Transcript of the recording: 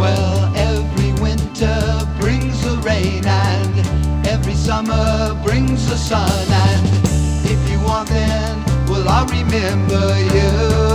Well, every winter brings the rain and every summer brings the sun. And if you want, then well, I'll remember you.